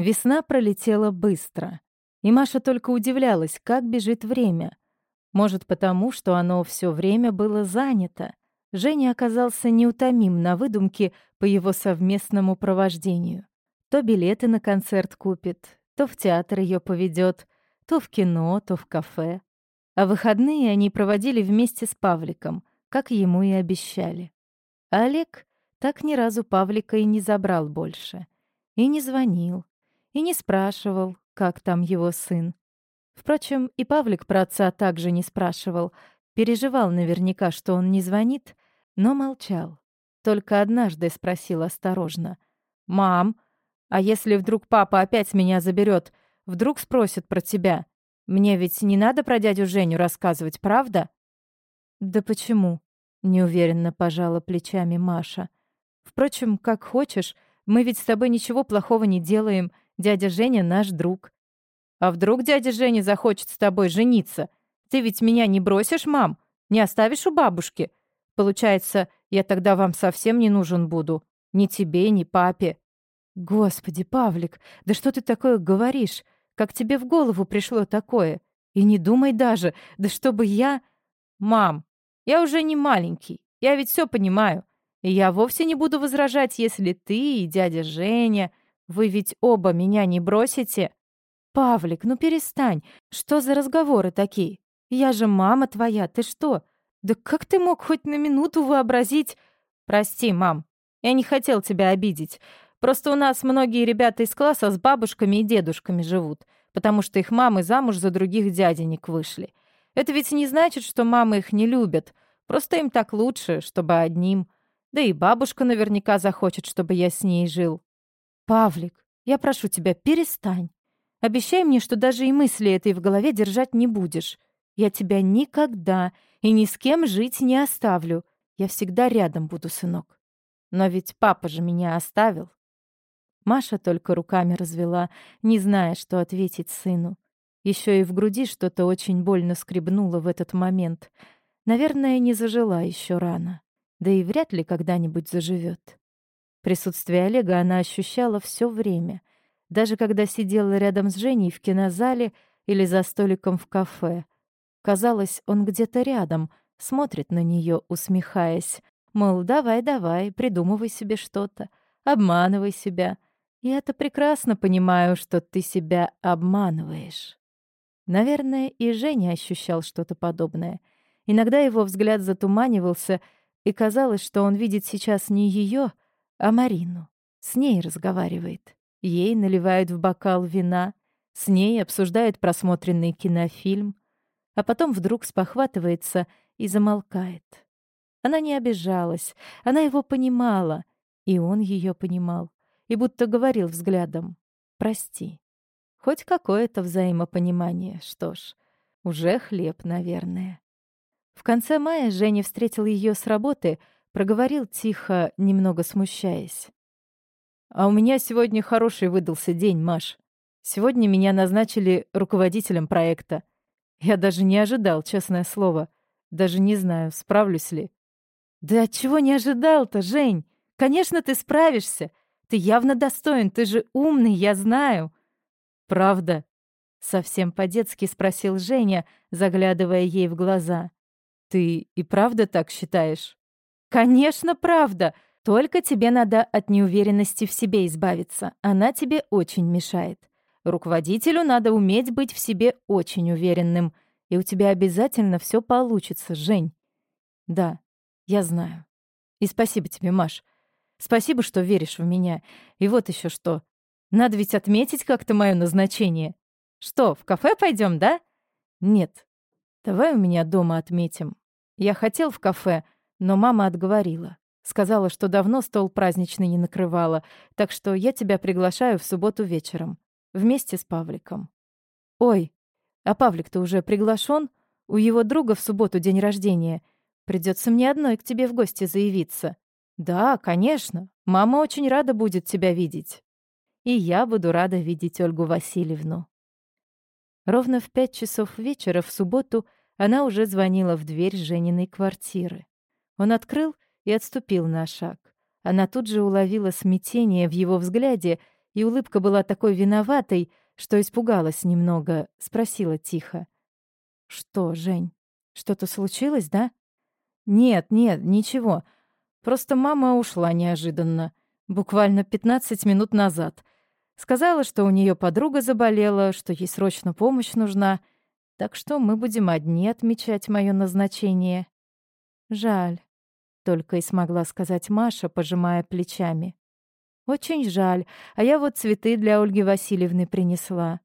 Весна пролетела быстро, и Маша только удивлялась, как бежит время. Может, потому, что оно все время было занято. Женя оказался неутомим на выдумке по его совместному провождению. То билеты на концерт купит, то в театр ее поведет, то в кино, то в кафе. А выходные они проводили вместе с Павликом, как ему и обещали. А Олег так ни разу Павлика и не забрал больше. И не звонил, и не спрашивал, как там его сын. Впрочем, и Павлик про отца также не спрашивал, переживал наверняка, что он не звонит, но молчал. Только однажды спросил осторожно. «Мам, а если вдруг папа опять меня заберет, вдруг спросит про тебя? Мне ведь не надо про дядю Женю рассказывать, правда?» «Да почему?» — неуверенно пожала плечами Маша. «Впрочем, как хочешь, мы ведь с тобой ничего плохого не делаем, дядя Женя наш друг». «А вдруг дядя Женя захочет с тобой жениться? Ты ведь меня не бросишь, мам? Не оставишь у бабушки?» Получается, я тогда вам совсем не нужен буду. Ни тебе, ни папе. Господи, Павлик, да что ты такое говоришь? Как тебе в голову пришло такое? И не думай даже, да чтобы я... Мам, я уже не маленький. Я ведь все понимаю. И я вовсе не буду возражать, если ты и дядя Женя... Вы ведь оба меня не бросите. Павлик, ну перестань. Что за разговоры такие? Я же мама твоя, ты что? «Да как ты мог хоть на минуту вообразить...» «Прости, мам, я не хотел тебя обидеть. Просто у нас многие ребята из класса с бабушками и дедушками живут, потому что их мамы замуж за других дяденек вышли. Это ведь не значит, что мамы их не любят. Просто им так лучше, чтобы одним. Да и бабушка наверняка захочет, чтобы я с ней жил. Павлик, я прошу тебя, перестань. Обещай мне, что даже и мысли этой в голове держать не будешь. Я тебя никогда и ни с кем жить не оставлю. Я всегда рядом буду, сынок. Но ведь папа же меня оставил. Маша только руками развела, не зная, что ответить сыну. Еще и в груди что-то очень больно скребнуло в этот момент. Наверное, не зажила еще рано. Да и вряд ли когда-нибудь заживет. Присутствие Олега она ощущала все время. Даже когда сидела рядом с Женей в кинозале или за столиком в кафе. Казалось, он где-то рядом, смотрит на нее, усмехаясь. Мол, давай-давай, придумывай себе что-то, обманывай себя. Я-то прекрасно понимаю, что ты себя обманываешь. Наверное, и Женя ощущал что-то подобное. Иногда его взгляд затуманивался, и казалось, что он видит сейчас не ее, а Марину. С ней разговаривает. Ей наливают в бокал вина, с ней обсуждает просмотренный кинофильм а потом вдруг спохватывается и замолкает. Она не обижалась, она его понимала, и он ее понимал, и будто говорил взглядом «Прости». Хоть какое-то взаимопонимание, что ж, уже хлеб, наверное. В конце мая Женя встретил ее с работы, проговорил тихо, немного смущаясь. «А у меня сегодня хороший выдался день, Маш. Сегодня меня назначили руководителем проекта. Я даже не ожидал, честное слово. Даже не знаю, справлюсь ли. Да чего не ожидал-то, Жень? Конечно, ты справишься. Ты явно достоин, ты же умный, я знаю. Правда? Совсем по-детски спросил Женя, заглядывая ей в глаза. Ты и правда так считаешь? Конечно, правда. Только тебе надо от неуверенности в себе избавиться. Она тебе очень мешает. Руководителю надо уметь быть в себе очень уверенным, и у тебя обязательно все получится, Жень. Да, я знаю. И спасибо тебе, Маш. Спасибо, что веришь в меня. И вот еще что. Надо ведь отметить как-то мое назначение. Что, в кафе пойдем, да? Нет. Давай у меня дома отметим. Я хотел в кафе, но мама отговорила. Сказала, что давно стол праздничный не накрывала, так что я тебя приглашаю в субботу вечером. Вместе с Павликом. Ой, а Павлик-то уже приглашен? У его друга в субботу день рождения. Придется мне одной к тебе в гости заявиться. Да, конечно. Мама очень рада будет тебя видеть. И я буду рада видеть Ольгу Васильевну. Ровно в пять часов вечера в субботу она уже звонила в дверь Жениной квартиры. Он открыл и отступил на шаг. Она тут же уловила смятение в его взгляде и улыбка была такой виноватой, что испугалась немного, спросила тихо. «Что, Жень, что-то случилось, да?» «Нет, нет, ничего. Просто мама ушла неожиданно. Буквально 15 минут назад. Сказала, что у нее подруга заболела, что ей срочно помощь нужна. Так что мы будем одни отмечать мое назначение. Жаль. Только и смогла сказать Маша, пожимая плечами. Очень жаль, а я вот цветы для Ольги Васильевны принесла.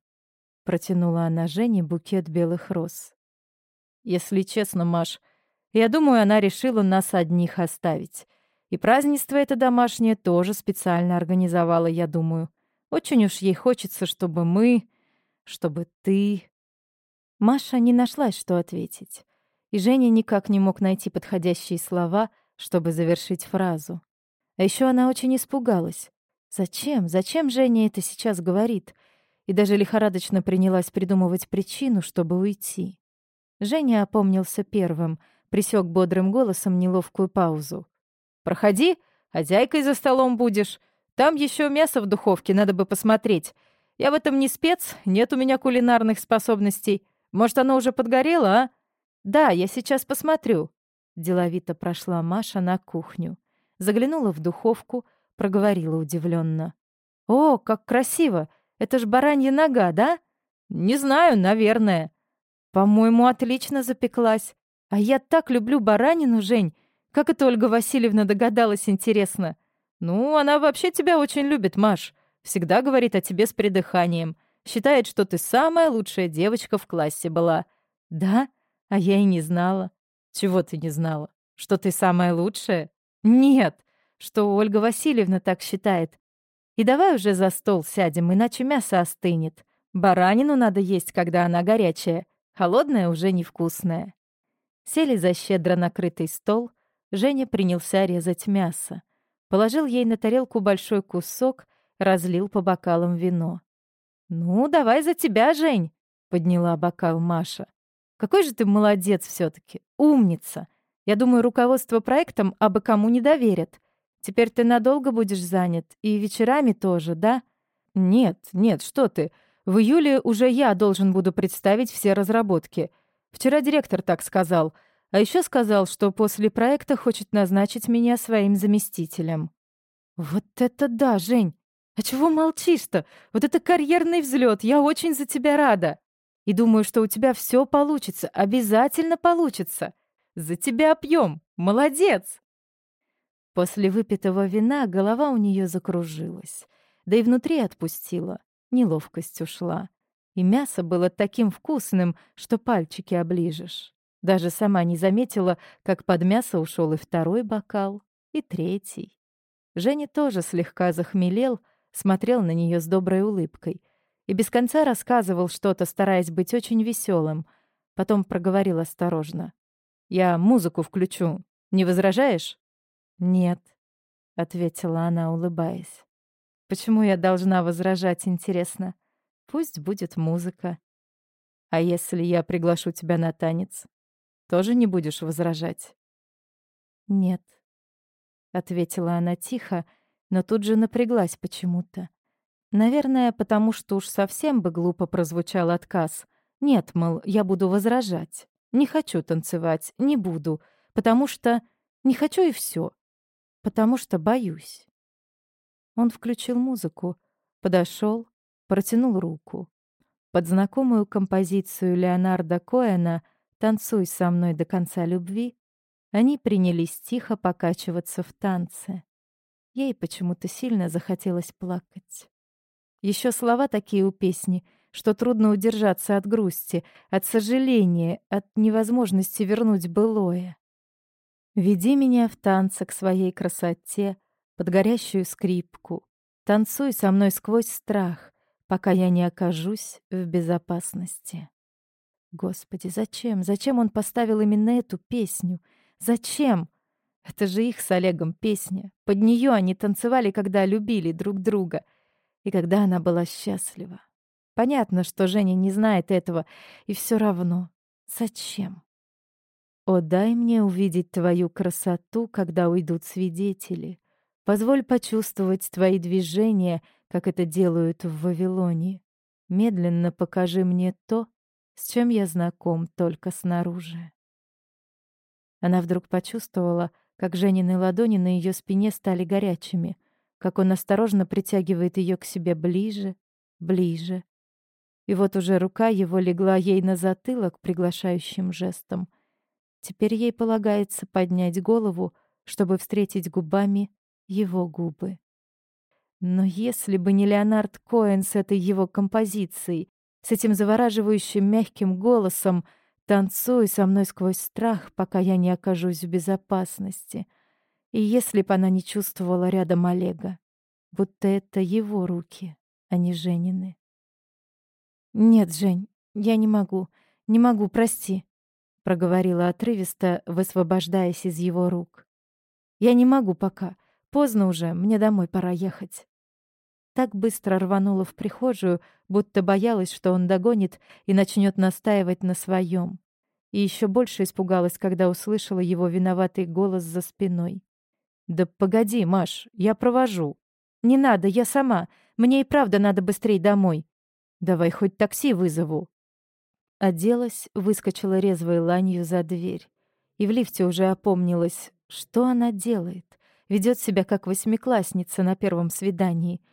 Протянула она Жене букет белых роз. Если честно, Маш, я думаю, она решила нас одних оставить. И празднество это домашнее тоже специально организовала, я думаю. Очень уж ей хочется, чтобы мы... чтобы ты... Маша не нашлась, что ответить. И Женя никак не мог найти подходящие слова, чтобы завершить фразу. А еще она очень испугалась. Зачем? Зачем Женя это сейчас говорит? И даже лихорадочно принялась придумывать причину, чтобы уйти. Женя опомнился первым, присек бодрым голосом неловкую паузу. «Проходи, хозяйкой за столом будешь. Там еще мясо в духовке, надо бы посмотреть. Я в этом не спец, нет у меня кулинарных способностей. Может, оно уже подгорело, а? Да, я сейчас посмотрю. Деловито прошла Маша на кухню. Заглянула в духовку, проговорила удивленно. «О, как красиво! Это ж баранья нога, да?» «Не знаю, наверное». «По-моему, отлично запеклась. А я так люблю баранину, Жень. Как это Ольга Васильевна догадалась, интересно?» «Ну, она вообще тебя очень любит, Маш. Всегда говорит о тебе с придыханием. Считает, что ты самая лучшая девочка в классе была». «Да? А я и не знала». «Чего ты не знала? Что ты самая лучшая?» «Нет, что Ольга Васильевна так считает. И давай уже за стол сядем, иначе мясо остынет. Баранину надо есть, когда она горячая. Холодная уже невкусная». Сели за щедро накрытый стол. Женя принялся резать мясо. Положил ей на тарелку большой кусок, разлил по бокалам вино. «Ну, давай за тебя, Жень!» — подняла бокал Маша. «Какой же ты молодец все таки Умница! Я думаю, руководство проектом абы кому не доверят. Теперь ты надолго будешь занят, и вечерами тоже, да?» «Нет, нет, что ты. В июле уже я должен буду представить все разработки. Вчера директор так сказал. А еще сказал, что после проекта хочет назначить меня своим заместителем. Вот это да, Жень! А чего молчишь-то? Вот это карьерный взлет. Я очень за тебя рада. И думаю, что у тебя все получится, обязательно получится. За тебя пьем. Молодец. После выпитого вина голова у нее закружилась, да и внутри отпустила, неловкость ушла. И мясо было таким вкусным, что пальчики оближешь. Даже сама не заметила, как под мясо ушел и второй бокал, и третий. Женя тоже слегка захмелел, смотрел на нее с доброй улыбкой и без конца рассказывал что-то, стараясь быть очень веселым. Потом проговорил осторожно. «Я музыку включу. Не возражаешь?» «Нет», — ответила она, улыбаясь. «Почему я должна возражать, интересно? Пусть будет музыка. А если я приглашу тебя на танец?» Тоже не будешь возражать?» «Нет», — ответила она тихо, но тут же напряглась почему-то. Наверное, потому что уж совсем бы глупо прозвучал отказ. Нет, мол, я буду возражать. Не хочу танцевать, не буду, потому что... Не хочу и все. Потому что боюсь. Он включил музыку, подошел, протянул руку. Под знакомую композицию Леонарда Коэна — «Танцуй со мной до конца любви», они принялись тихо покачиваться в танце. Ей почему-то сильно захотелось плакать. Еще слова такие у песни, что трудно удержаться от грусти, от сожаления, от невозможности вернуть былое. «Веди меня в танце к своей красоте, под горящую скрипку. Танцуй со мной сквозь страх, пока я не окажусь в безопасности». Господи, зачем? Зачем он поставил именно эту песню? Зачем? Это же их с Олегом песня. Под нее они танцевали, когда любили друг друга. И когда она была счастлива. Понятно, что Женя не знает этого. И все равно. Зачем? О, дай мне увидеть твою красоту, когда уйдут свидетели. Позволь почувствовать твои движения, как это делают в Вавилоне. Медленно покажи мне то, с чем я знаком только снаружи. Она вдруг почувствовала, как Женины ладони на ее спине стали горячими, как он осторожно притягивает ее к себе ближе, ближе. И вот уже рука его легла ей на затылок приглашающим жестом. Теперь ей полагается поднять голову, чтобы встретить губами его губы. Но если бы не Леонард Коэн с этой его композицией, с этим завораживающим мягким голосом — Танцуй со мной сквозь страх, пока я не окажусь в безопасности. И если бы она не чувствовала рядом Олега, будто это его руки, а не Женины. «Нет, Жень, я не могу, не могу, прости», — проговорила отрывисто, высвобождаясь из его рук. «Я не могу пока. Поздно уже, мне домой пора ехать». Так быстро рванула в прихожую, будто боялась, что он догонит и начнет настаивать на своем. И еще больше испугалась, когда услышала его виноватый голос за спиной. «Да погоди, Маш, я провожу». «Не надо, я сама. Мне и правда надо быстрее домой». «Давай хоть такси вызову». Оделась, выскочила резвой ланью за дверь. И в лифте уже опомнилась, что она делает. Ведет себя как восьмиклассница на первом свидании —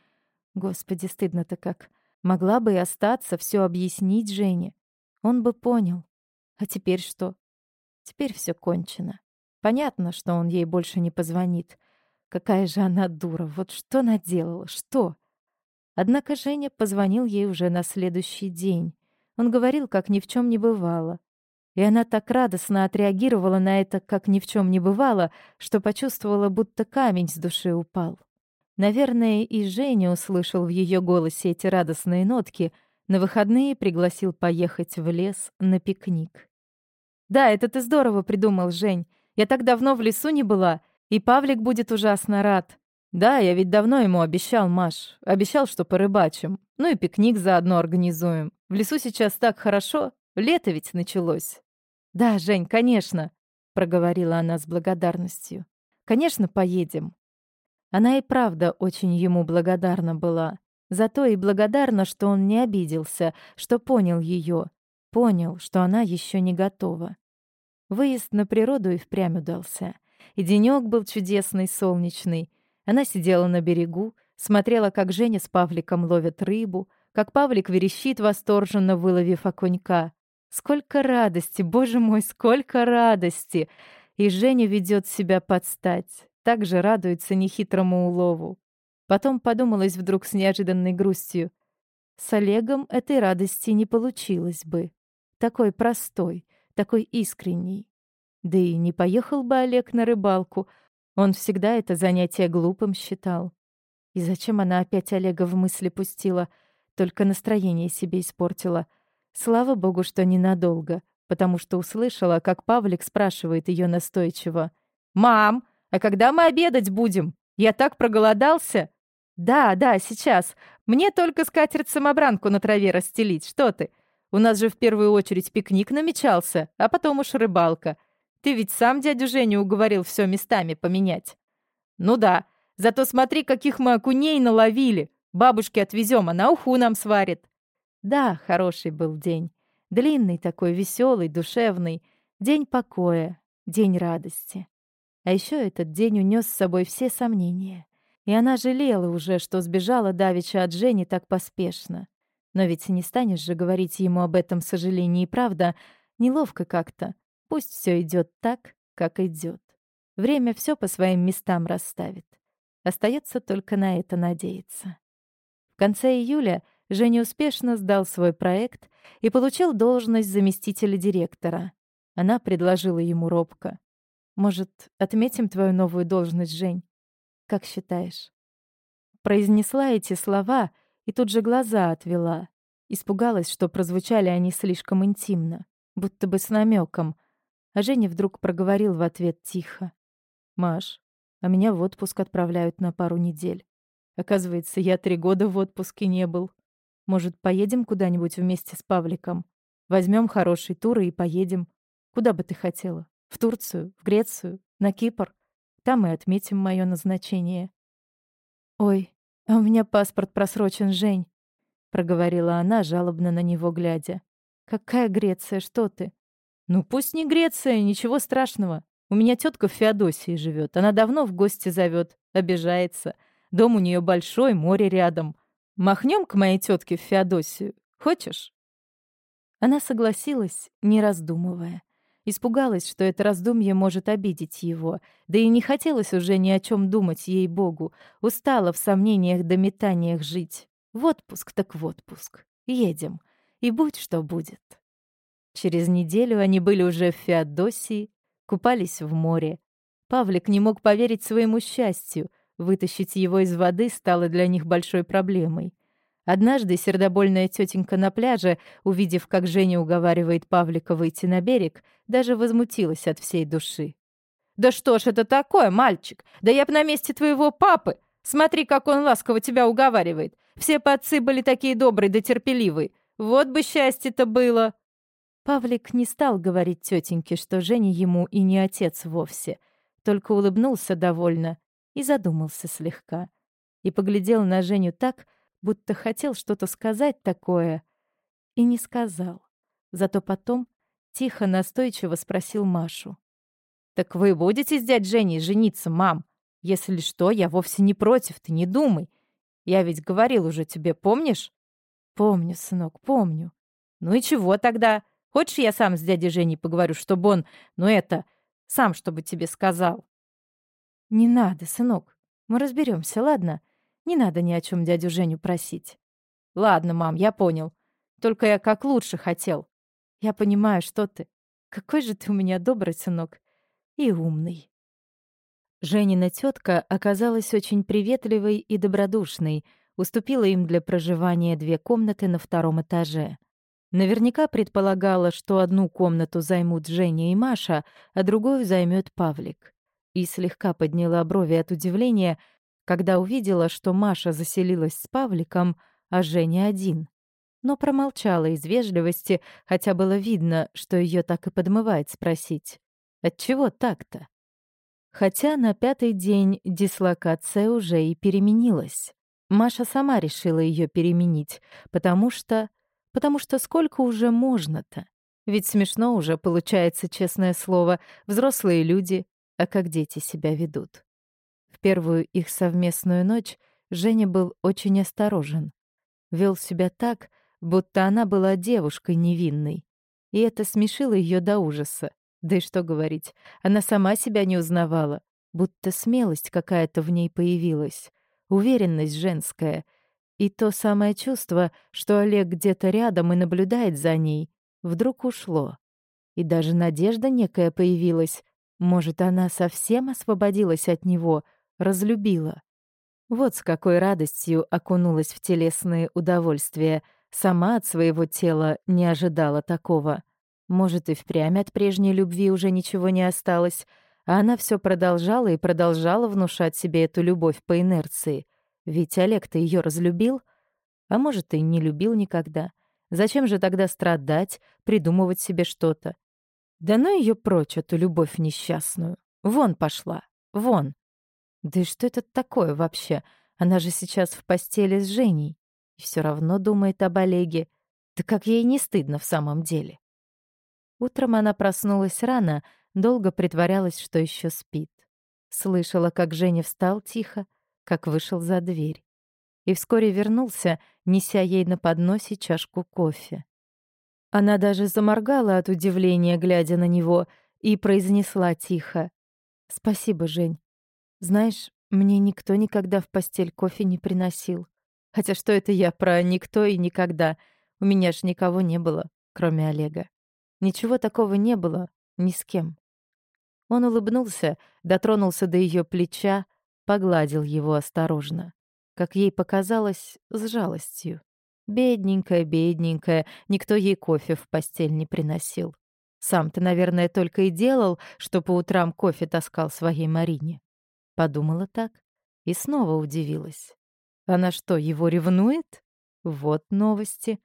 Господи, стыдно-то как. Могла бы и остаться, все объяснить Жене. Он бы понял. А теперь что? Теперь все кончено. Понятно, что он ей больше не позвонит. Какая же она дура, вот что наделала, что? Однако Женя позвонил ей уже на следующий день. Он говорил, как ни в чем не бывало. И она так радостно отреагировала на это, как ни в чем не бывало, что почувствовала, будто камень с души упал. Наверное, и Женя услышал в ее голосе эти радостные нотки, на выходные пригласил поехать в лес на пикник. «Да, это ты здорово придумал, Жень. Я так давно в лесу не была, и Павлик будет ужасно рад. Да, я ведь давно ему обещал, Маш. Обещал, что порыбачим. Ну и пикник заодно организуем. В лесу сейчас так хорошо. Лето ведь началось». «Да, Жень, конечно», — проговорила она с благодарностью. «Конечно, поедем. Она и правда очень ему благодарна была. Зато и благодарна, что он не обиделся, что понял ее, понял, что она еще не готова. Выезд на природу и впрямь удался. И денек был чудесный, солнечный. Она сидела на берегу, смотрела, как Женя с Павликом ловят рыбу, как Павлик верещит восторженно, выловив окунька. Сколько радости, боже мой, сколько радости! И Женя ведет себя подстать также радуется нехитрому улову. Потом подумалось вдруг с неожиданной грустью. С Олегом этой радости не получилось бы. Такой простой, такой искренний. Да и не поехал бы Олег на рыбалку. Он всегда это занятие глупым считал. И зачем она опять Олега в мысли пустила? Только настроение себе испортила. Слава богу, что ненадолго, потому что услышала, как Павлик спрашивает ее настойчиво. «Мам, а когда мы обедать будем? Я так проголодался. Да, да, сейчас. Мне только скатерть-самобранку на траве расстелить. Что ты? У нас же в первую очередь пикник намечался, а потом уж рыбалка. Ты ведь сам дядю Женю уговорил все местами поменять. Ну да, зато смотри, каких мы окуней наловили. Бабушке отвезем, она уху нам сварит. Да, хороший был день. Длинный такой, веселый, душевный. День покоя, день радости. А еще этот день унес с собой все сомнения. И она жалела уже, что сбежала давеча от Жени так поспешно. Но ведь не станешь же говорить ему об этом сожалении, правда? Неловко как-то. Пусть все идет так, как идет. Время все по своим местам расставит. Остается только на это надеяться. В конце июля Женя успешно сдал свой проект и получил должность заместителя директора. Она предложила ему робко. Может, отметим твою новую должность, Жень? Как считаешь?» Произнесла эти слова и тут же глаза отвела. Испугалась, что прозвучали они слишком интимно, будто бы с намеком. А Женя вдруг проговорил в ответ тихо. «Маш, а меня в отпуск отправляют на пару недель. Оказывается, я три года в отпуске не был. Может, поедем куда-нибудь вместе с Павликом? Возьмем хороший тур и поедем. Куда бы ты хотела?» В Турцию, в Грецию, на Кипр. Там и отметим мое назначение. Ой, «А у меня паспорт просрочен, Жень», — проговорила она, жалобно на него глядя. «Какая Греция, что ты?» «Ну пусть не Греция, ничего страшного. У меня тетка в Феодосии живет. Она давно в гости зовет, обижается. Дом у нее большой, море рядом. Махнем к моей тетке в Феодосию. Хочешь?» Она согласилась, не раздумывая. Испугалась, что это раздумье может обидеть его, да и не хотелось уже ни о чем думать ей-богу. Устала в сомнениях да метаниях жить. В отпуск так в отпуск. Едем. И будь что будет. Через неделю они были уже в Феодосии, купались в море. Павлик не мог поверить своему счастью. Вытащить его из воды стало для них большой проблемой. Однажды сердобольная тетенька на пляже, увидев, как Женя уговаривает Павлика выйти на берег, даже возмутилась от всей души. «Да что ж это такое, мальчик? Да я б на месте твоего папы! Смотри, как он ласково тебя уговаривает! Все подцы были такие добрые да терпеливые! Вот бы счастье-то было!» Павлик не стал говорить тетеньке, что Женя ему и не отец вовсе, только улыбнулся довольно и задумался слегка. И поглядел на Женю так, будто хотел что-то сказать такое, и не сказал. Зато потом тихо, настойчиво спросил Машу. «Так вы будете с дядь Женей жениться, мам? Если что, я вовсе не против, ты не думай. Я ведь говорил уже тебе, помнишь?» «Помню, сынок, помню». «Ну и чего тогда? Хочешь, я сам с дядей Женей поговорю, чтобы он, ну это, сам чтобы тебе сказал?» «Не надо, сынок, мы разберемся, ладно? Не надо ни о чем дядю Женю просить. Ладно, мам, я понял. Только я как лучше хотел. Я понимаю, что ты. Какой же ты у меня добрый сынок. И умный. Женина тетка оказалась очень приветливой и добродушной, уступила им для проживания две комнаты на втором этаже. Наверняка предполагала, что одну комнату займут Женя и Маша, а другую займет Павлик. И слегка подняла брови от удивления, когда увидела, что Маша заселилась с Павликом, а Женя один. Но промолчала из вежливости, хотя было видно, что ее так и подмывает спросить. Отчего так-то? Хотя на пятый день дислокация уже и переменилась. Маша сама решила ее переменить, потому что... Потому что сколько уже можно-то? Ведь смешно уже, получается, честное слово, взрослые люди, а как дети себя ведут первую их совместную ночь Женя был очень осторожен. Вел себя так, будто она была девушкой невинной. И это смешило ее до ужаса. Да и что говорить, она сама себя не узнавала, будто смелость какая-то в ней появилась, уверенность женская. И то самое чувство, что Олег где-то рядом и наблюдает за ней, вдруг ушло. И даже надежда некая появилась. Может, она совсем освободилась от него — разлюбила. Вот с какой радостью окунулась в телесные удовольствия. Сама от своего тела не ожидала такого. Может, и впрямь от прежней любви уже ничего не осталось, а она все продолжала и продолжала внушать себе эту любовь по инерции. Ведь Олег-то ее разлюбил, а может, и не любил никогда. Зачем же тогда страдать, придумывать себе что-то? Да ну ее прочь, эту любовь несчастную. Вон пошла, вон. Да и что это такое вообще? Она же сейчас в постели с Женей. И все равно думает об Олеге. Да как ей не стыдно в самом деле. Утром она проснулась рано, долго притворялась, что еще спит. Слышала, как Женя встал тихо, как вышел за дверь. И вскоре вернулся, неся ей на подносе чашку кофе. Она даже заморгала от удивления, глядя на него, и произнесла тихо. «Спасибо, Жень. Знаешь, мне никто никогда в постель кофе не приносил. Хотя что это я про никто и никогда? У меня ж никого не было, кроме Олега. Ничего такого не было, ни с кем. Он улыбнулся, дотронулся до ее плеча, погладил его осторожно. Как ей показалось, с жалостью. Бедненькая, бедненькая, никто ей кофе в постель не приносил. Сам ты, наверное, только и делал, что по утрам кофе таскал своей Марине. Подумала так и снова удивилась. Она что, его ревнует? Вот новости.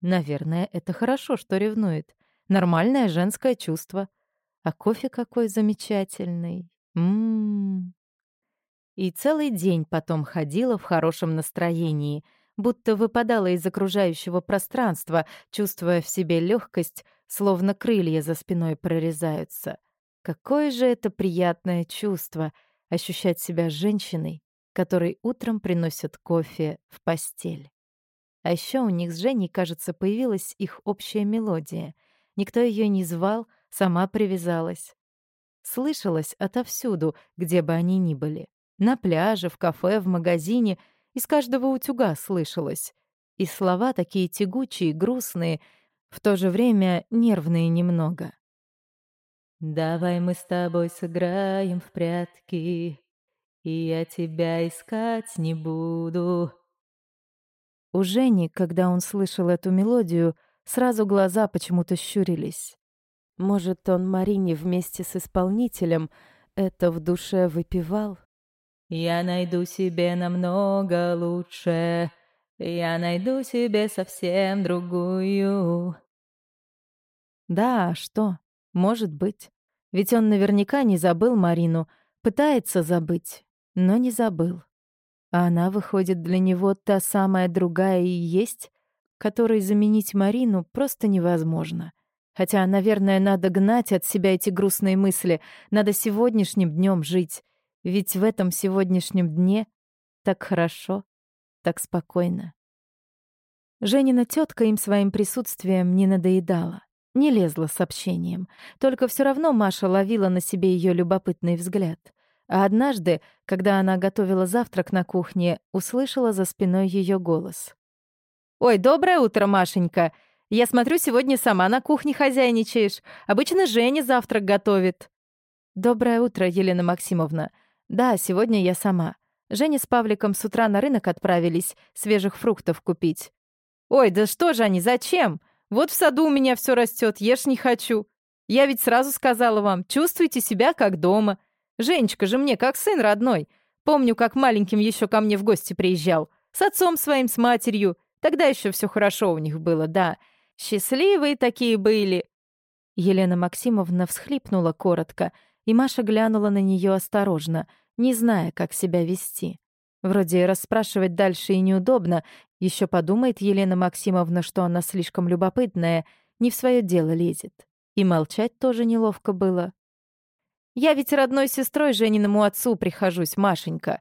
Наверное, это хорошо, что ревнует. Нормальное женское чувство. А кофе какой замечательный. Ммм. И целый день потом ходила в хорошем настроении, будто выпадала из окружающего пространства, чувствуя в себе легкость, словно крылья за спиной прорезаются. Какое же это приятное чувство — ощущать себя женщиной, которой утром приносят кофе в постель. А еще у них с Женей, кажется, появилась их общая мелодия. Никто ее не звал, сама привязалась. Слышалась отовсюду, где бы они ни были. На пляже, в кафе, в магазине. Из каждого утюга слышалось. И слова такие тягучие, грустные, в то же время нервные немного. «Давай мы с тобой сыграем в прятки, и я тебя искать не буду». У Жени, когда он слышал эту мелодию, сразу глаза почему-то щурились. Может, он Марине вместе с исполнителем это в душе выпивал? «Я найду себе намного лучше, я найду себе совсем другую». Да, что? Может быть. Ведь он наверняка не забыл Марину, пытается забыть, но не забыл. А она, выходит, для него та самая другая и есть, которой заменить Марину просто невозможно. Хотя, наверное, надо гнать от себя эти грустные мысли, надо сегодняшним днем жить. Ведь в этом сегодняшнем дне так хорошо, так спокойно. Женина тетка им своим присутствием не надоедала, не лезла с общением. Только все равно Маша ловила на себе ее любопытный взгляд. А однажды, когда она готовила завтрак на кухне, услышала за спиной ее голос. «Ой, доброе утро, Машенька! Я смотрю, сегодня сама на кухне хозяйничаешь. Обычно Женя завтрак готовит». «Доброе утро, Елена Максимовна. Да, сегодня я сама. Женя с Павликом с утра на рынок отправились свежих фруктов купить». «Ой, да что же они, зачем? Вот в саду у меня все растет, ешь не хочу. Я ведь сразу сказала вам, чувствуйте себя как дома. Женечка же мне как сын родной. Помню, как маленьким еще ко мне в гости приезжал. С отцом своим, с матерью. Тогда еще все хорошо у них было, да. Счастливые такие были. Елена Максимовна всхлипнула коротко, и Маша глянула на нее осторожно, не зная, как себя вести. Вроде расспрашивать дальше и неудобно. Еще подумает Елена Максимовна, что она слишком любопытная, не в свое дело лезет. И молчать тоже неловко было. Я ведь родной сестрой Жениному отцу прихожусь, Машенька.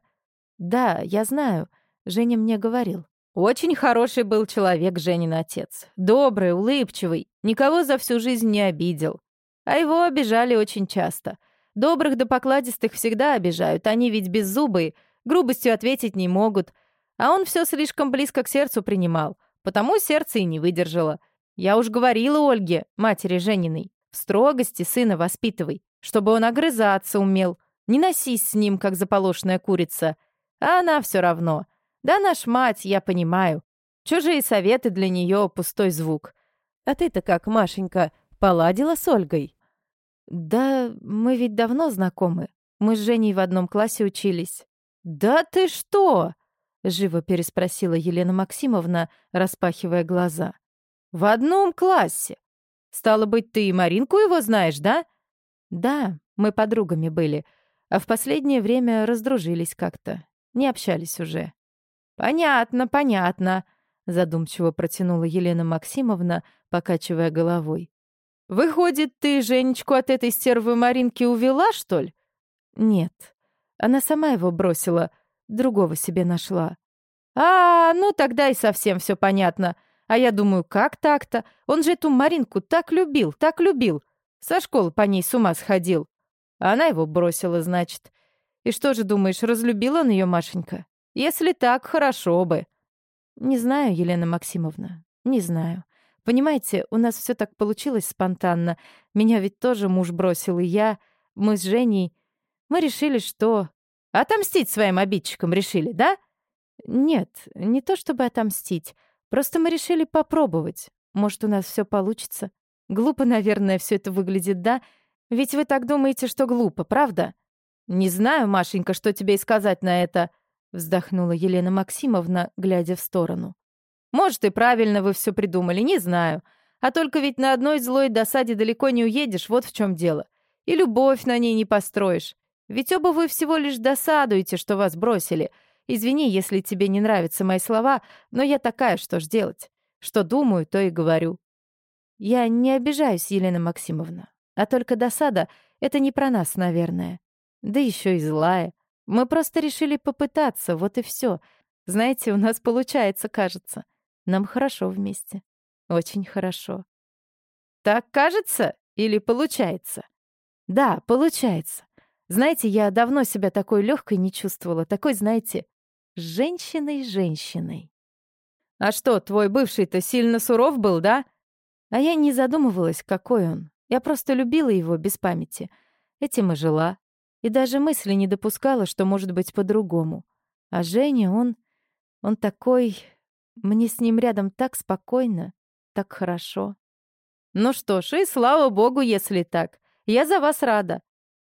Да, я знаю. Женя мне говорил. Очень хороший был человек Женин отец. Добрый, улыбчивый, никого за всю жизнь не обидел. А его обижали очень часто. Добрых да покладистых всегда обижают, они ведь беззубые, грубостью ответить не могут. А он все слишком близко к сердцу принимал, потому сердце и не выдержало. Я уж говорила Ольге, матери Жениной, в строгости сына воспитывай чтобы он огрызаться умел. Не носись с ним, как заполошная курица. А она все равно. Да наш мать, я понимаю. Чужие советы для нее пустой звук. А ты-то как, Машенька, поладила с Ольгой? Да, мы ведь давно знакомы. Мы с Женей в одном классе учились. Да ты что? Живо переспросила Елена Максимовна, распахивая глаза. В одном классе? Стало быть, ты и Маринку его знаешь, да? Да, мы подругами были, а в последнее время раздружились как-то. Не общались уже. Понятно, понятно, задумчиво протянула Елена Максимовна, покачивая головой. Выходит, ты Женечку от этой стервы Маринки увела, что ли? Нет. Она сама его бросила, другого себе нашла. А, ну тогда и совсем все понятно. А я думаю, как так-то? Он же эту Маринку так любил, так любил. Со школы по ней с ума сходил. А она его бросила, значит. И что же, думаешь, разлюбил он ее, Машенька? Если так, хорошо бы. Не знаю, Елена Максимовна, не знаю. Понимаете, у нас все так получилось спонтанно. Меня ведь тоже муж бросил, и я... Мы с Женей... Мы решили, что... Отомстить своим обидчикам решили, да? Нет, не то чтобы отомстить. Просто мы решили попробовать. Может, у нас все получится. Глупо, наверное, все это выглядит, да? Ведь вы так думаете, что глупо, правда? Не знаю, Машенька, что тебе и сказать на это, вздохнула Елена Максимовна, глядя в сторону. Может, и правильно вы все придумали, не знаю. А только ведь на одной злой досаде далеко не уедешь, вот в чем дело. И любовь на ней не построишь. Ведь оба вы всего лишь досадуете, что вас бросили. Извини, если тебе не нравятся мои слова, но я такая, что ж делать? Что думаю, то и говорю. Я не обижаюсь, Елена Максимовна. А только досада — это не про нас, наверное. Да еще и злая. Мы просто решили попытаться, вот и все. Знаете, у нас получается, кажется. Нам хорошо вместе. Очень хорошо. Так кажется или получается? Да, получается. Знаете, я давно себя такой легкой не чувствовала, такой, знаете, женщиной-женщиной. А что, твой бывший-то сильно суров был, да? А я не задумывалась, какой он. Я просто любила его без памяти. Этим и жила. И даже мысли не допускала, что может быть по-другому. А Женя, он... Он такой... Мне с ним рядом так спокойно, так хорошо. Ну что ж, и слава богу, если так. Я за вас рада.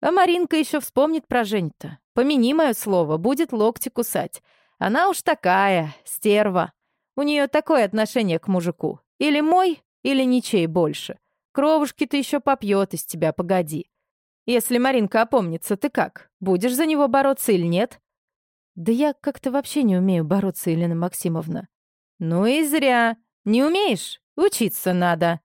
А Маринка еще вспомнит про Жень-то. Помяни мое слово, будет локти кусать. Она уж такая, стерва. У нее такое отношение к мужику. Или мой, или ничей больше. Кровушки-то еще попьет из тебя, погоди. Если Маринка опомнится, ты как? Будешь за него бороться или нет? Да я как-то вообще не умею бороться, Елена Максимовна. Ну и зря. Не умеешь? Учиться надо.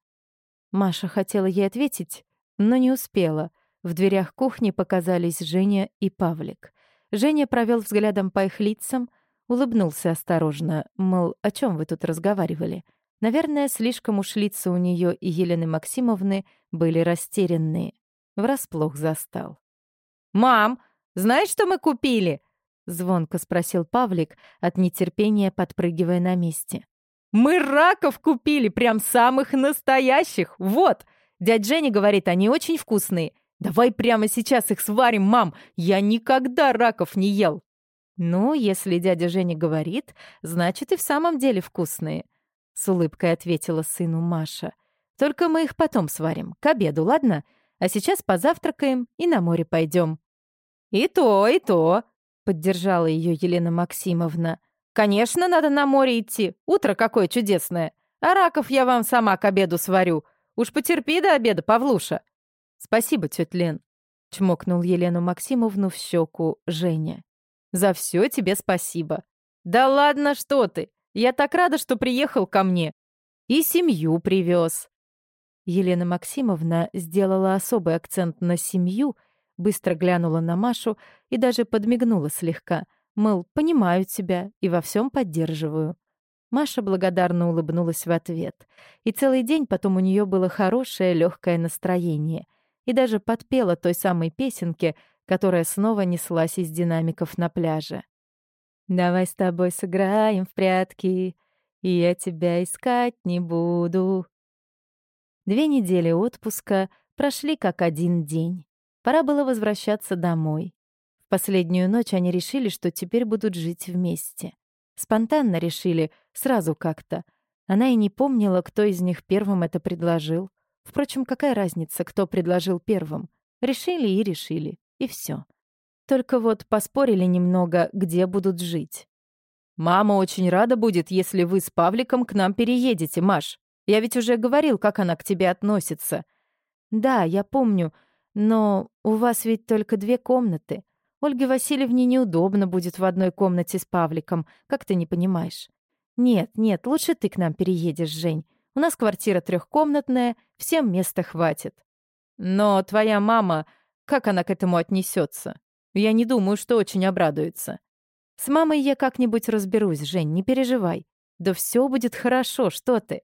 Маша хотела ей ответить, но не успела. В дверях кухни показались Женя и Павлик. Женя провел взглядом по их лицам, улыбнулся осторожно, мол, о чем вы тут разговаривали? Наверное, слишком уж лица у нее и Елены Максимовны были растерянные. Врасплох застал. «Мам, знаешь, что мы купили?» — звонко спросил Павлик, от нетерпения подпрыгивая на месте. «Мы раков купили, прям самых настоящих! Вот!» Дядь Женя говорит, они очень вкусные. Давай прямо сейчас их сварим, мам! Я никогда раков не ел!» «Ну, если дядя Женя говорит, значит, и в самом деле вкусные», — с улыбкой ответила сыну Маша. «Только мы их потом сварим, к обеду, ладно? А сейчас позавтракаем и на море пойдем». «И то, и то», — поддержала ее Елена Максимовна. «Конечно, надо на море идти. Утро какое чудесное. А раков я вам сама к обеду сварю. Уж потерпи до обеда, Павлуша. «Спасибо, тетя Лен», — чмокнул Елену Максимовну в щеку Женя. «За все тебе спасибо». «Да ладно, что ты! Я так рада, что приехал ко мне. И семью привез». Елена Максимовна сделала особый акцент на семью, быстро глянула на Машу и даже подмигнула слегка, мол, понимаю тебя и во всем поддерживаю. Маша благодарно улыбнулась в ответ. И целый день потом у нее было хорошее, легкое настроение — и даже подпела той самой песенке, которая снова неслась из динамиков на пляже. «Давай с тобой сыграем в прятки, и я тебя искать не буду». Две недели отпуска прошли как один день. Пора было возвращаться домой. В последнюю ночь они решили, что теперь будут жить вместе. Спонтанно решили, сразу как-то. Она и не помнила, кто из них первым это предложил. Впрочем, какая разница, кто предложил первым? Решили и решили, и все. Только вот поспорили немного, где будут жить. «Мама очень рада будет, если вы с Павликом к нам переедете, Маш. Я ведь уже говорил, как она к тебе относится». «Да, я помню, но у вас ведь только две комнаты. Ольге Васильевне неудобно будет в одной комнате с Павликом, как ты не понимаешь. Нет, нет, лучше ты к нам переедешь, Жень. У нас квартира трехкомнатная, всем места хватит. Но твоя мама, как она к этому отнесется? Я не думаю, что очень обрадуется. С мамой я как-нибудь разберусь, Жень, не переживай. Да все будет хорошо, что ты.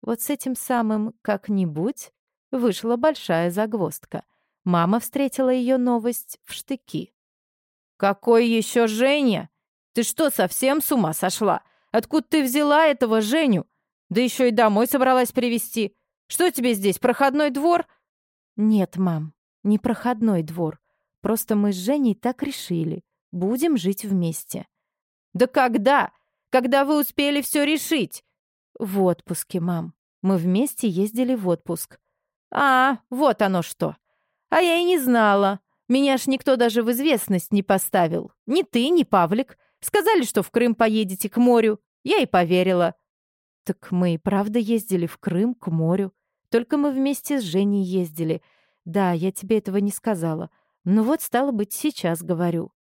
Вот с этим самым «как-нибудь» вышла большая загвоздка. Мама встретила ее новость в штыки. «Какой еще Женя? Ты что, совсем с ума сошла? Откуда ты взяла этого Женю? Да еще и домой собралась привезти. Что тебе здесь, проходной двор?» «Нет, мам, не проходной двор. Просто мы с Женей так решили. Будем жить вместе». «Да когда? Когда вы успели все решить?» «В отпуске, мам. Мы вместе ездили в отпуск». «А, вот оно что. А я и не знала. Меня ж никто даже в известность не поставил. Ни ты, ни Павлик. Сказали, что в Крым поедете к морю. Я и поверила. Так мы и правда ездили в Крым, к морю. Только мы вместе с Женей ездили. Да, я тебе этого не сказала. Ну вот, стало быть, сейчас говорю.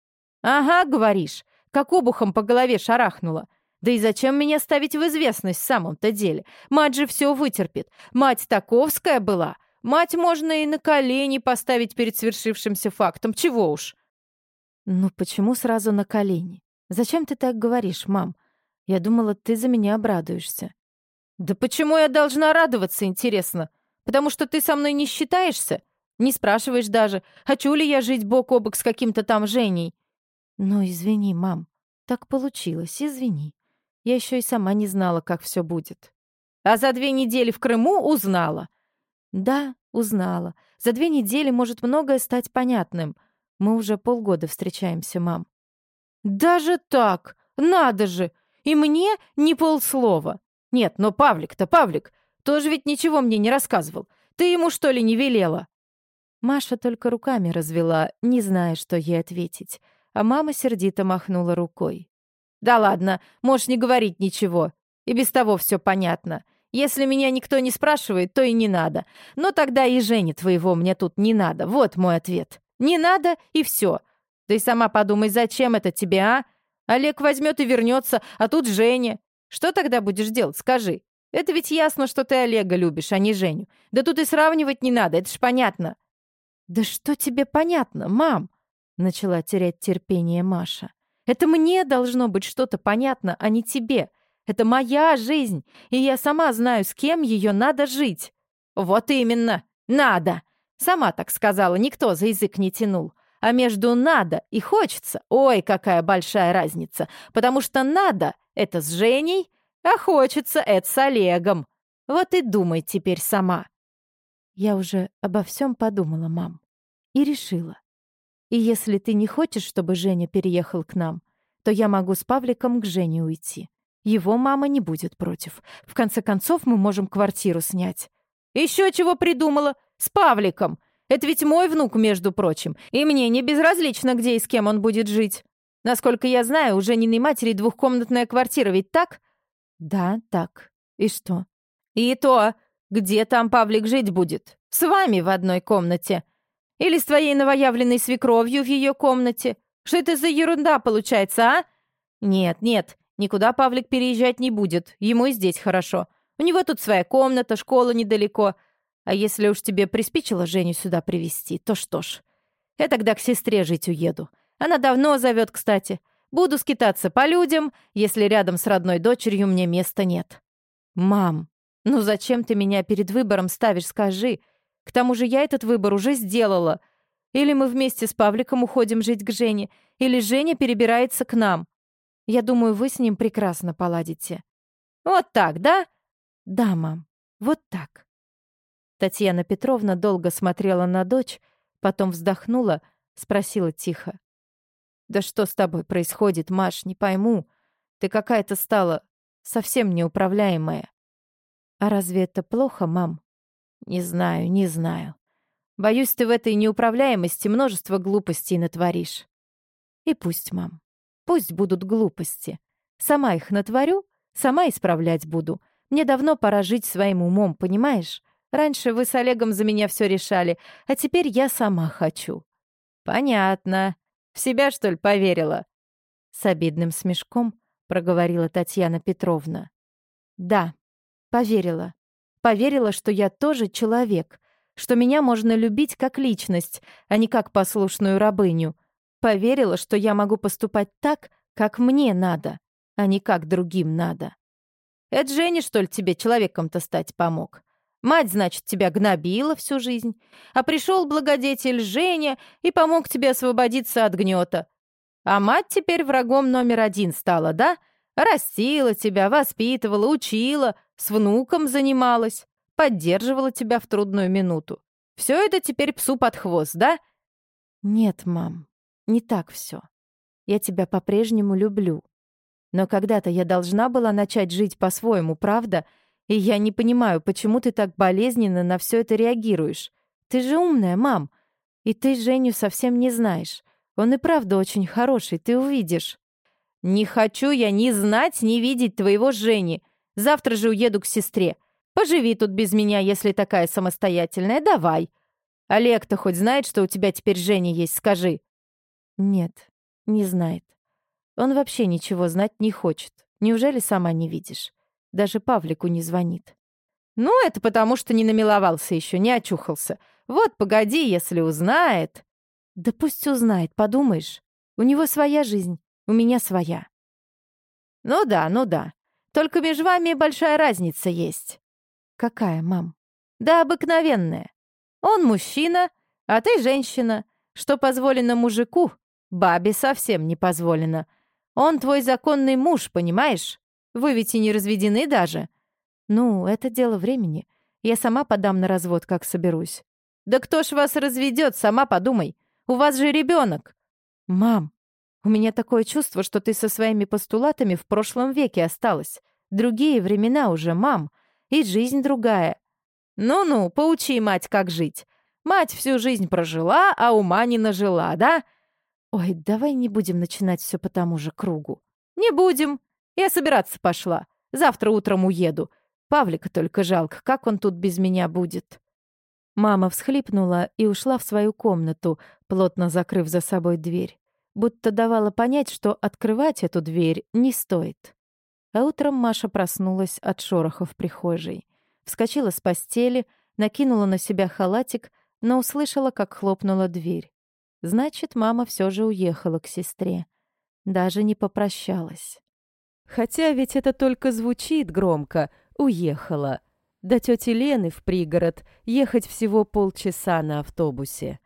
«Ага, говоришь, как обухом по голове шарахнула. Да и зачем меня ставить в известность в самом-то деле? Мать же все вытерпит. Мать таковская была. Мать можно и на колени поставить перед свершившимся фактом. Чего уж?» «Ну почему сразу на колени? Зачем ты так говоришь, мам? Я думала, ты за меня обрадуешься». «Да почему я должна радоваться, интересно? Потому что ты со мной не считаешься? Не спрашиваешь даже, хочу ли я жить бок о бок с каким-то там Женей?» «Ну, извини, мам. Так получилось, извини. Я еще и сама не знала, как все будет». «А за две недели в Крыму узнала?» «Да, узнала. За две недели может многое стать понятным. Мы уже полгода встречаемся, мам». «Даже так? Надо же! И мне ни полслова. Нет, но Павлик-то, Павлик, тоже ведь ничего мне не рассказывал. Ты ему, что ли, не велела?» Маша только руками развела, не зная, что ей ответить, а мама сердито махнула рукой. «Да ладно, можешь не говорить ничего. И без того все понятно. Если меня никто не спрашивает, то и не надо. Но тогда и Жени твоего мне тут не надо. Вот мой ответ. Не надо, и все. Ты сама подумай, зачем это тебе, а? Олег возьмет и вернется, а тут Женя. Что тогда будешь делать, скажи? Это ведь ясно, что ты Олега любишь, а не Женю. Да тут и сравнивать не надо, это ж понятно». «Да что тебе понятно, мам?» — начала терять терпение Маша. «Это мне должно быть что-то понятно, а не тебе. Это моя жизнь, и я сама знаю, с кем ее надо жить». «Вот именно, надо!» Сама так сказала, никто за язык не тянул. А между «надо» и «хочется» — ой, какая большая разница. Потому что «надо» — это с Женей, а «хочется» — это с Олегом. Вот и думай теперь сама. Я уже обо всем подумала, мам. И решила. И если ты не хочешь, чтобы Женя переехал к нам, то я могу с Павликом к Жене уйти. Его мама не будет против. В конце концов, мы можем квартиру снять. Еще чего придумала? С Павликом. Это ведь мой внук, между прочим, и мне не безразлично, где и с кем он будет жить. Насколько я знаю, у Жениной матери двухкомнатная квартира, ведь так? Да, так. И что? И то, где там Павлик жить будет? С вами в одной комнате? Или с твоей новоявленной свекровью в ее комнате? Что это за ерунда получается, а? Нет, нет, никуда Павлик переезжать не будет, ему и здесь хорошо. У него тут своя комната, школа недалеко — а если уж тебе приспичило Женю сюда привести, то что ж. Я тогда к сестре жить уеду. Она давно зовет, кстати. Буду скитаться по людям, если рядом с родной дочерью мне места нет. Мам, ну зачем ты меня перед выбором ставишь, скажи? К тому же я этот выбор уже сделала. Или мы вместе с Павликом уходим жить к Жене, или Женя перебирается к нам. Я думаю, вы с ним прекрасно поладите. Вот так, да? Да, мам, вот так. Татьяна Петровна долго смотрела на дочь, потом вздохнула, спросила тихо. «Да что с тобой происходит, Маш, не пойму. Ты какая-то стала совсем неуправляемая». «А разве это плохо, мам?» «Не знаю, не знаю. Боюсь, ты в этой неуправляемости множество глупостей натворишь». «И пусть, мам, пусть будут глупости. Сама их натворю, сама исправлять буду. Мне давно пора жить своим умом, понимаешь? Раньше вы с Олегом за меня все решали, а теперь я сама хочу». «Понятно. В себя, что ли, поверила?» С обидным смешком проговорила Татьяна Петровна. «Да, поверила. Поверила, что я тоже человек, что меня можно любить как личность, а не как послушную рабыню. Поверила, что я могу поступать так, как мне надо, а не как другим надо. Это Женя, что ли, тебе человеком-то стать помог? Мать, значит, тебя гнобила всю жизнь, а пришел благодетель Женя и помог тебе освободиться от гнета. А мать теперь врагом номер один стала, да? Растила тебя, воспитывала, учила, с внуком занималась, поддерживала тебя в трудную минуту. Все это теперь псу под хвост, да? Нет, мам, не так все. Я тебя по-прежнему люблю. Но когда-то я должна была начать жить по-своему, правда? — и я не понимаю, почему ты так болезненно на все это реагируешь. Ты же умная, мам. И ты Женю совсем не знаешь. Он и правда очень хороший, ты увидишь. Не хочу я ни знать, ни видеть твоего Жени. Завтра же уеду к сестре. Поживи тут без меня, если такая самостоятельная, давай. Олег-то хоть знает, что у тебя теперь Женя есть, скажи». «Нет, не знает. Он вообще ничего знать не хочет. Неужели сама не видишь? Даже Павлику не звонит». «Ну, это потому, что не намиловался еще, не очухался. Вот, погоди, если узнает...» «Да пусть узнает, подумаешь. У него своя жизнь, у меня своя». «Ну да, ну да. Только между вами большая разница есть». «Какая, мам?» «Да обыкновенная. Он мужчина, а ты женщина. Что позволено мужику, бабе совсем не позволено. Он твой законный муж, понимаешь? Вы ведь и не разведены даже». «Ну, это дело времени. Я сама подам на развод, как соберусь». «Да кто ж вас разведет, сама подумай. У вас же ребенок. «Мам, у меня такое чувство, что ты со своими постулатами в прошлом веке осталась. Другие времена уже, мам. И жизнь другая». «Ну-ну, поучи мать, как жить. Мать всю жизнь прожила, а ума не нажила, да?» «Ой, давай не будем начинать все по тому же кругу». «Не будем. Я собираться пошла. Завтра утром уеду. Павлика только жалко, как он тут без меня будет?» Мама всхлипнула и ушла в свою комнату, плотно закрыв за собой дверь, будто давала понять, что открывать эту дверь не стоит. А утром Маша проснулась от шороха в прихожей. Вскочила с постели, накинула на себя халатик, но услышала, как хлопнула дверь. Значит, мама все же уехала к сестре. Даже не попрощалась. Хотя ведь это только звучит громко «уехала», до тети Лены в пригород ехать всего полчаса на автобусе.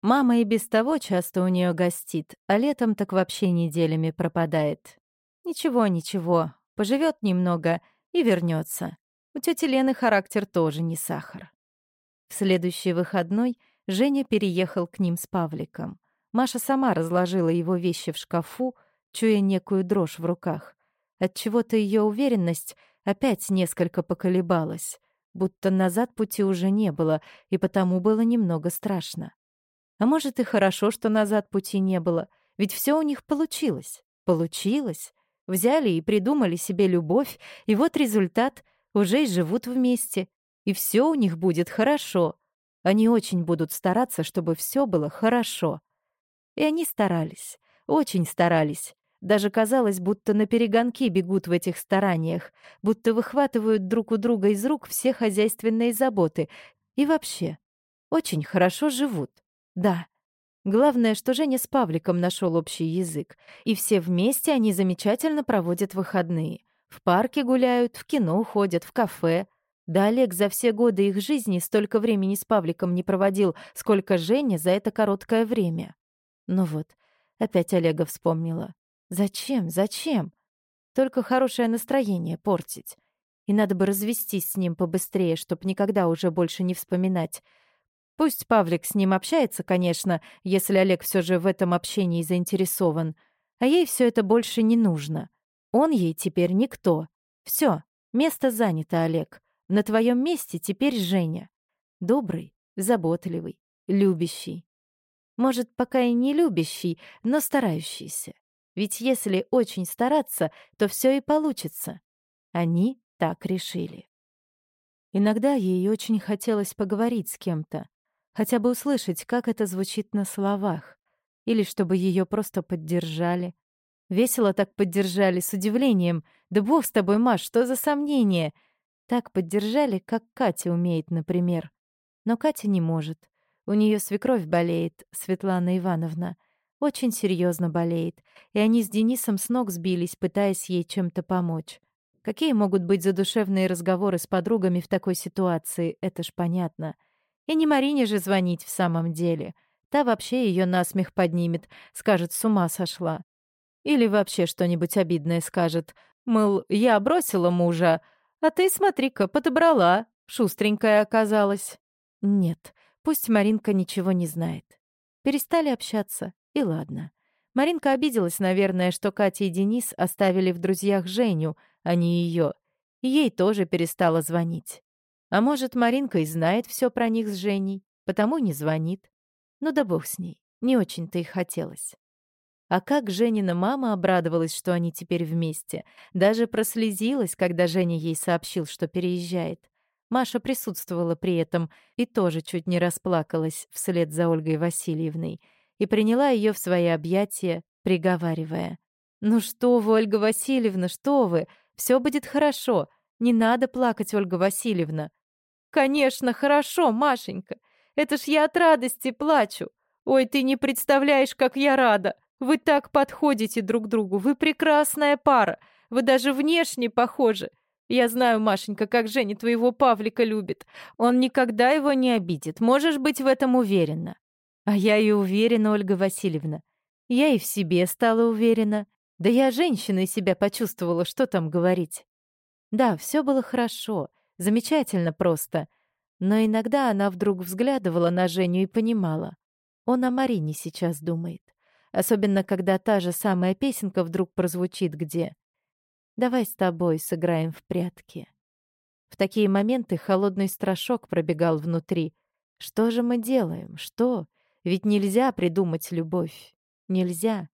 Мама и без того часто у нее гостит, а летом так вообще неделями пропадает. Ничего, ничего, поживет немного и вернется. У тети Лены характер тоже не сахар. В следующий выходной Женя переехал к ним с Павликом. Маша сама разложила его вещи в шкафу, чуя некую дрожь в руках. Отчего-то ее уверенность опять несколько поколебалась, будто назад пути уже не было, и потому было немного страшно. А может, и хорошо, что назад пути не было, ведь все у них получилось. Получилось. Взяли и придумали себе любовь, и вот результат — уже и живут вместе, и все у них будет хорошо. Они очень будут стараться, чтобы все было хорошо. И они старались, очень старались, даже казалось, будто на перегонки бегут в этих стараниях, будто выхватывают друг у друга из рук все хозяйственные заботы. И вообще, очень хорошо живут. Да. Главное, что Женя с Павликом нашел общий язык, и все вместе они замечательно проводят выходные. В парке гуляют, в кино ходят, в кафе. Да Олег за все годы их жизни столько времени с Павликом не проводил, сколько Женя за это короткое время. Ну вот, опять Олега вспомнила. Зачем? Зачем? Только хорошее настроение портить. И надо бы развестись с ним побыстрее, чтоб никогда уже больше не вспоминать. Пусть Павлик с ним общается, конечно, если Олег все же в этом общении заинтересован. А ей все это больше не нужно. Он ей теперь никто. Все, место занято, Олег. На твоем месте теперь Женя. Добрый, заботливый, любящий. Может, пока и не любящий, но старающийся. Ведь если очень стараться, то все и получится. Они так решили. Иногда ей очень хотелось поговорить с кем-то, хотя бы услышать, как это звучит на словах, или чтобы ее просто поддержали. Весело так поддержали, с удивлением. «Да бог с тобой, Маш, что за сомнение?» Так поддержали, как Катя умеет, например. Но Катя не может. У нее свекровь болеет, Светлана Ивановна. Очень серьезно болеет, и они с Денисом с ног сбились, пытаясь ей чем-то помочь. Какие могут быть задушевные разговоры с подругами в такой ситуации, это ж понятно. И не Марине же звонить в самом деле. Та вообще ее насмех поднимет, скажет, с ума сошла. Или вообще что-нибудь обидное скажет. Мыл, я бросила мужа, а ты, смотри-ка, подобрала, шустренькая оказалась. Нет, пусть Маринка ничего не знает. Перестали общаться, и ладно. Маринка обиделась, наверное, что Катя и Денис оставили в друзьях Женю, а не ее. Ей тоже перестала звонить. А может, Маринка и знает все про них с Женей, потому не звонит. Ну да бог с ней, не очень-то и хотелось. А как Женина мама обрадовалась, что они теперь вместе. Даже прослезилась, когда Женя ей сообщил, что переезжает. Маша присутствовала при этом и тоже чуть не расплакалась вслед за Ольгой Васильевной и приняла ее в свои объятия, приговаривая. «Ну что вы, Ольга Васильевна, что вы? Все будет хорошо. Не надо плакать, Ольга Васильевна». «Конечно, хорошо, Машенька. Это ж я от радости плачу. Ой, ты не представляешь, как я рада. Вы так подходите друг другу. Вы прекрасная пара. Вы даже внешне похожи. Я знаю, Машенька, как Женя твоего Павлика любит. Он никогда его не обидит. Можешь быть в этом уверена. А я и уверена, Ольга Васильевна. Я и в себе стала уверена. Да я женщиной себя почувствовала, что там говорить. Да, все было хорошо, замечательно просто. Но иногда она вдруг взглядывала на Женю и понимала. Он о Марине сейчас думает. Особенно, когда та же самая песенка вдруг прозвучит где. «Давай с тобой сыграем в прятки». В такие моменты холодный страшок пробегал внутри. Что же мы делаем? Что? Ведь нельзя придумать любовь. Нельзя.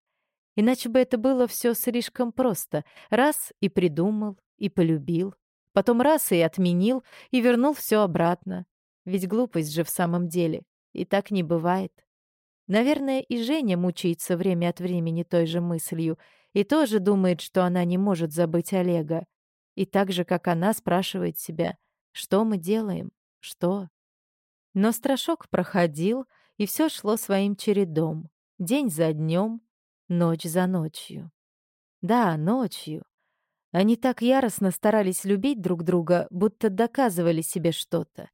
Иначе бы это было все слишком просто. Раз и придумал, и полюбил. Потом раз и отменил, и вернул все обратно. Ведь глупость же в самом деле. И так не бывает. Наверное, и Женя мучается время от времени той же мыслью и тоже думает, что она не может забыть Олега. И так же, как она, спрашивает себя, что мы делаем, что. Но страшок проходил, и все шло своим чередом, день за днем, ночь за ночью. Да, ночью. Они так яростно старались любить друг друга, будто доказывали себе что-то.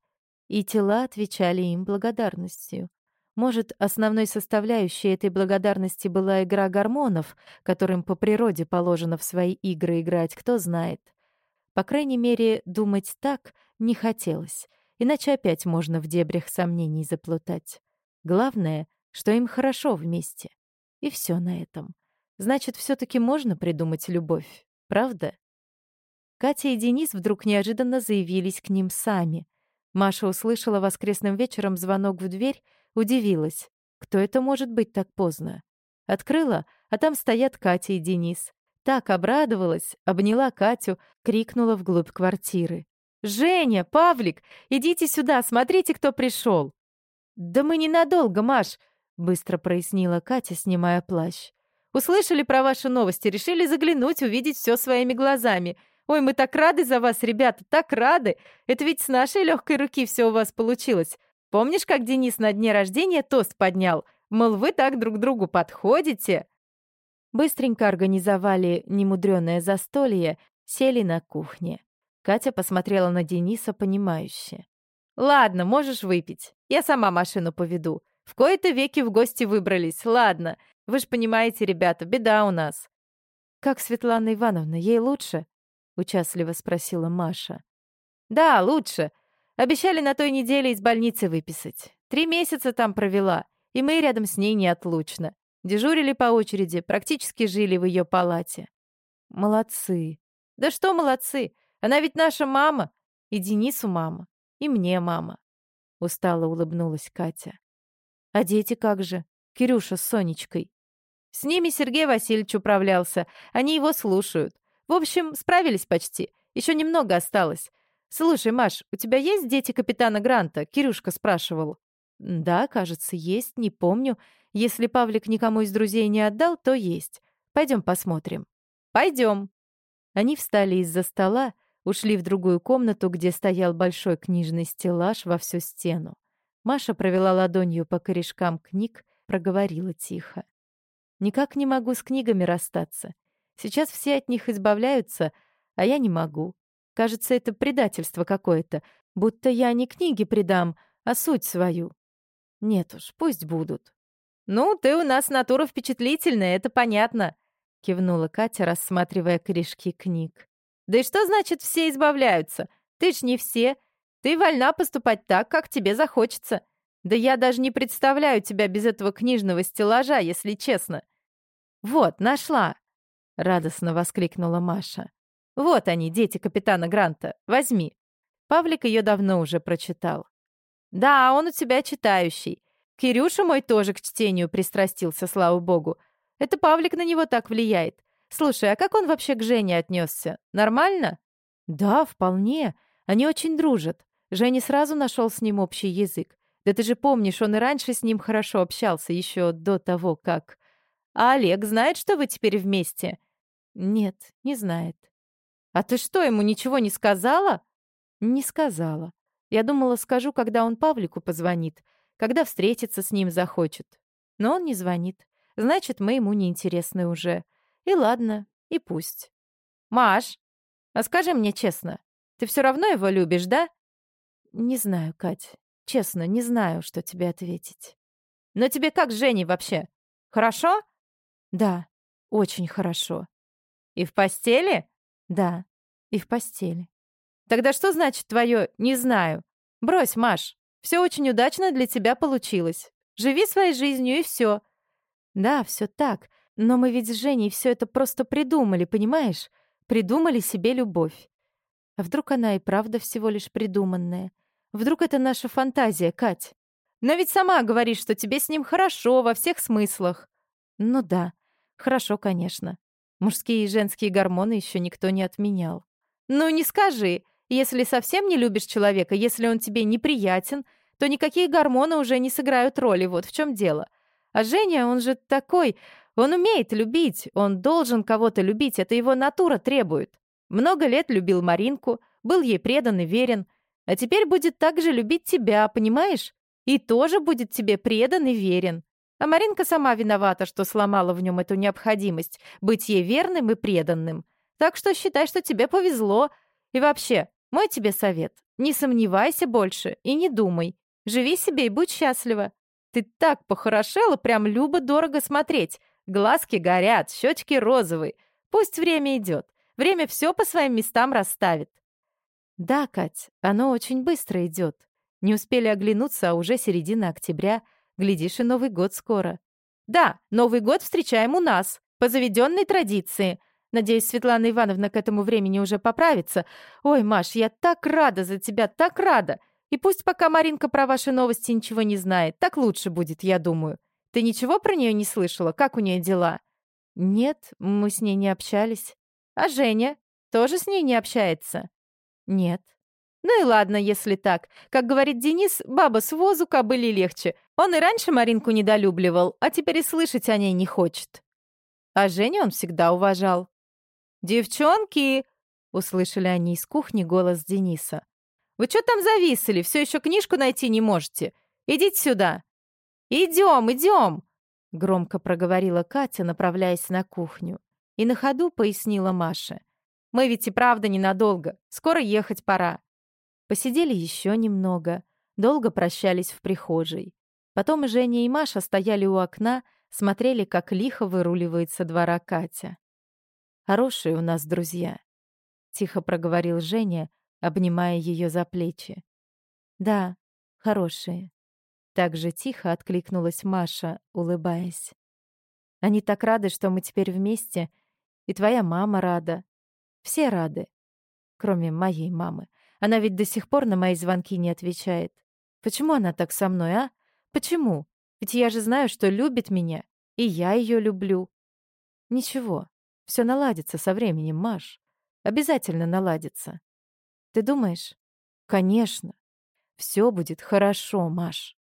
И тела отвечали им благодарностью. Может, основной составляющей этой благодарности была игра гормонов, которым по природе положено в свои игры играть, кто знает. По крайней мере, думать так не хотелось, иначе опять можно в дебрях сомнений заплутать. Главное, что им хорошо вместе. И все на этом. Значит, все таки можно придумать любовь, правда? Катя и Денис вдруг неожиданно заявились к ним сами. Маша услышала воскресным вечером звонок в дверь, удивилась. Кто это может быть так поздно? Открыла, а там стоят Катя и Денис. Так обрадовалась, обняла Катю, крикнула вглубь квартиры. «Женя, Павлик, идите сюда, смотрите, кто пришел!» «Да мы ненадолго, Маш!» — быстро прояснила Катя, снимая плащ. «Услышали про ваши новости, решили заглянуть, увидеть все своими глазами. Ой, мы так рады за вас, ребята, так рады! Это ведь с нашей легкой руки все у вас получилось. Помнишь, как Денис на дне рождения тост поднял? Мол, вы так друг другу подходите?» Быстренько организовали немудрёное застолье, сели на кухне. Катя посмотрела на Дениса понимающе. «Ладно, можешь выпить. Я сама машину поведу. В кои-то веки в гости выбрались. Ладно. Вы ж понимаете, ребята, беда у нас». «Как Светлана Ивановна, ей лучше?» — участливо спросила Маша. «Да, лучше. Обещали на той неделе из больницы выписать. Три месяца там провела, и мы рядом с ней неотлучно. Дежурили по очереди, практически жили в ее палате». «Молодцы». «Да что молодцы? Она ведь наша мама. И Денису мама. И мне мама. Устало улыбнулась Катя. А дети как же? Кирюша с Сонечкой. С ними Сергей Васильевич управлялся. Они его слушают. В общем, справились почти. Еще немного осталось. Слушай, Маш, у тебя есть дети капитана Гранта? Кирюшка спрашивал. Да, кажется, есть, не помню. Если Павлик никому из друзей не отдал, то есть. Пойдем посмотрим. Пойдем. Они встали из-за стола, Ушли в другую комнату, где стоял большой книжный стеллаж во всю стену. Маша провела ладонью по корешкам книг, проговорила тихо. «Никак не могу с книгами расстаться. Сейчас все от них избавляются, а я не могу. Кажется, это предательство какое-то, будто я не книги предам, а суть свою. Нет уж, пусть будут». «Ну, ты у нас натура впечатлительная, это понятно», — кивнула Катя, рассматривая корешки книг. Да и что значит все избавляются? Ты ж не все. Ты вольна поступать так, как тебе захочется. Да я даже не представляю тебя без этого книжного стеллажа, если честно. Вот, нашла, радостно воскликнула Маша. Вот они, дети капитана Гранта. Возьми. Павлик ее давно уже прочитал. Да, он у тебя читающий. Кирюша мой тоже к чтению пристрастился, слава богу. Это Павлик на него так влияет. Слушай, а как он вообще к Жене отнесся? Нормально? Да, вполне. Они очень дружат. Женя сразу нашел с ним общий язык. Да ты же помнишь, он и раньше с ним хорошо общался, еще до того, как... А Олег знает, что вы теперь вместе? Нет, не знает. А ты что, ему ничего не сказала? Не сказала. Я думала, скажу, когда он Павлику позвонит, когда встретиться с ним захочет. Но он не звонит. Значит, мы ему не интересны уже. И ладно, и пусть. Маш, а скажи мне честно, ты все равно его любишь, да? Не знаю, Кать. Честно, не знаю, что тебе ответить. Но тебе как с Женей вообще? Хорошо? Да, очень хорошо. И в постели? Да, и в постели. Тогда что значит твое «не знаю»? Брось, Маш, все очень удачно для тебя получилось. Живи своей жизнью и все. Да, все так, но мы ведь с Женей все это просто придумали, понимаешь? Придумали себе любовь. А вдруг она и правда всего лишь придуманная? Вдруг это наша фантазия, Кать? Но ведь сама говоришь, что тебе с ним хорошо во всех смыслах. Ну да, хорошо, конечно. Мужские и женские гормоны еще никто не отменял. Ну не скажи, если совсем не любишь человека, если он тебе неприятен, то никакие гормоны уже не сыграют роли, вот в чем дело. А Женя, он же такой, он умеет любить, он должен кого-то любить, это его натура требует. Много лет любил Маринку, был ей предан и верен, а теперь будет также любить тебя, понимаешь? И тоже будет тебе предан и верен. А Маринка сама виновата, что сломала в нем эту необходимость быть ей верным и преданным. Так что считай, что тебе повезло. И вообще, мой тебе совет. Не сомневайся больше и не думай. Живи себе и будь счастлива. Ты так похорошела, прям любо-дорого смотреть. Глазки горят, щечки розовые. Пусть время идет. Время все по своим местам расставит. «Да, Кать, оно очень быстро идет. Не успели оглянуться, а уже середина октября. Глядишь, и Новый год скоро». «Да, Новый год встречаем у нас, по заведенной традиции. Надеюсь, Светлана Ивановна к этому времени уже поправится. Ой, Маш, я так рада за тебя, так рада. И пусть пока Маринка про ваши новости ничего не знает, так лучше будет, я думаю. Ты ничего про нее не слышала? Как у нее дела?» «Нет, мы с ней не общались». «А Женя? Тоже с ней не общается?» «Нет». «Ну и ладно, если так. Как говорит Денис, баба с возу кобыли легче. Он и раньше Маринку недолюбливал, а теперь и слышать о ней не хочет». А Женю он всегда уважал. «Девчонки!» — услышали они из кухни голос Дениса. «Вы что там зависли? Все еще книжку найти не можете? Идите сюда!» «Идем, идем!» — громко проговорила Катя, направляясь на кухню. И на ходу пояснила Маше. Мы ведь и правда ненадолго. Скоро ехать пора». Посидели еще немного, долго прощались в прихожей. Потом Женя и Маша стояли у окна, смотрели, как лихо выруливает со двора Катя. «Хорошие у нас друзья», — тихо проговорил Женя, обнимая ее за плечи. «Да, хорошие», — так же тихо откликнулась Маша, улыбаясь. «Они так рады, что мы теперь вместе, и твоя мама рада, все рады. Кроме моей мамы. Она ведь до сих пор на мои звонки не отвечает. Почему она так со мной, а? Почему? Ведь я же знаю, что любит меня. И я ее люблю. Ничего. Все наладится со временем, Маш. Обязательно наладится. Ты думаешь? Конечно. Все будет хорошо, Маш.